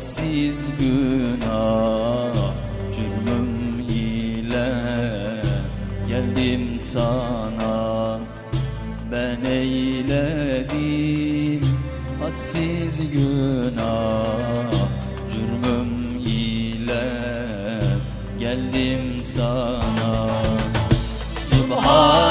hadsiz günah Cürmüm ile geldim sana. Ben eyledim hadsiz günah Cürmüm ile geldim sana. Subhanallah,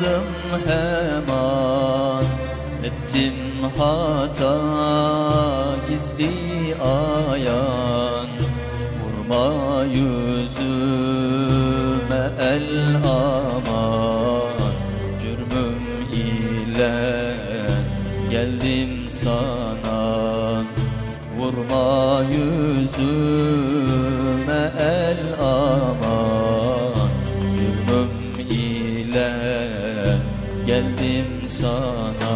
utanmadım hemen. Ettim hata gizli ayan. Vurma yüzüme el aman. Cürmüm ile geldim sana. Vurma yüzüme el aman geldim sana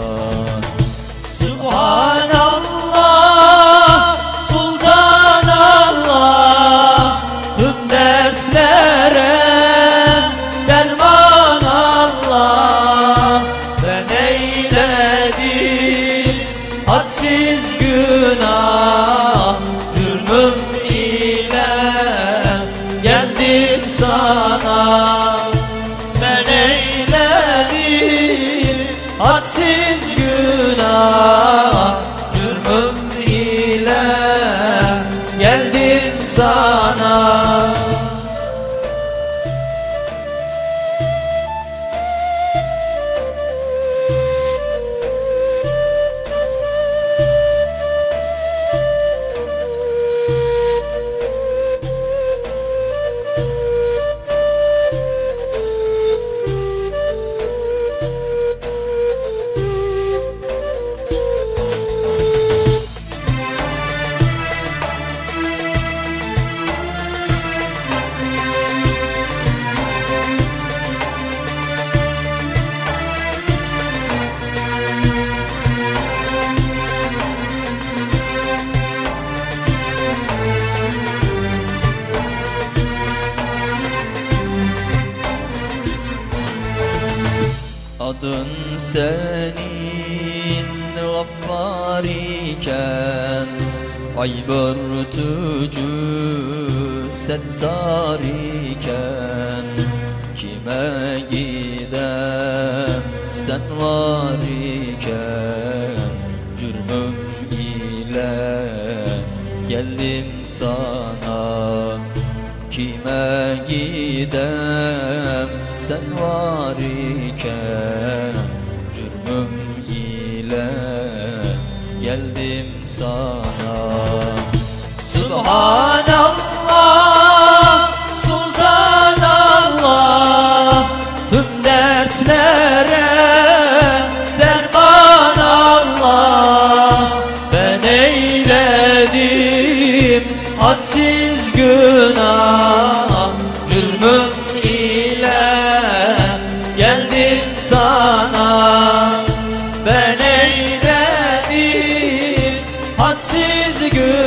Adın senin gaffar iken Ayb örtücü settar iken Kime gidem sen var iken Cürmüm ile geldim sana Kime gidem sen var iken Cürmüm ile geldim sana. Subhanallah, Sultanallah Tüm dertlere derman Allah Ben eyledim hadsiz günaha Cürmüm ile geldim sana. Ben eyledim hadsiz gün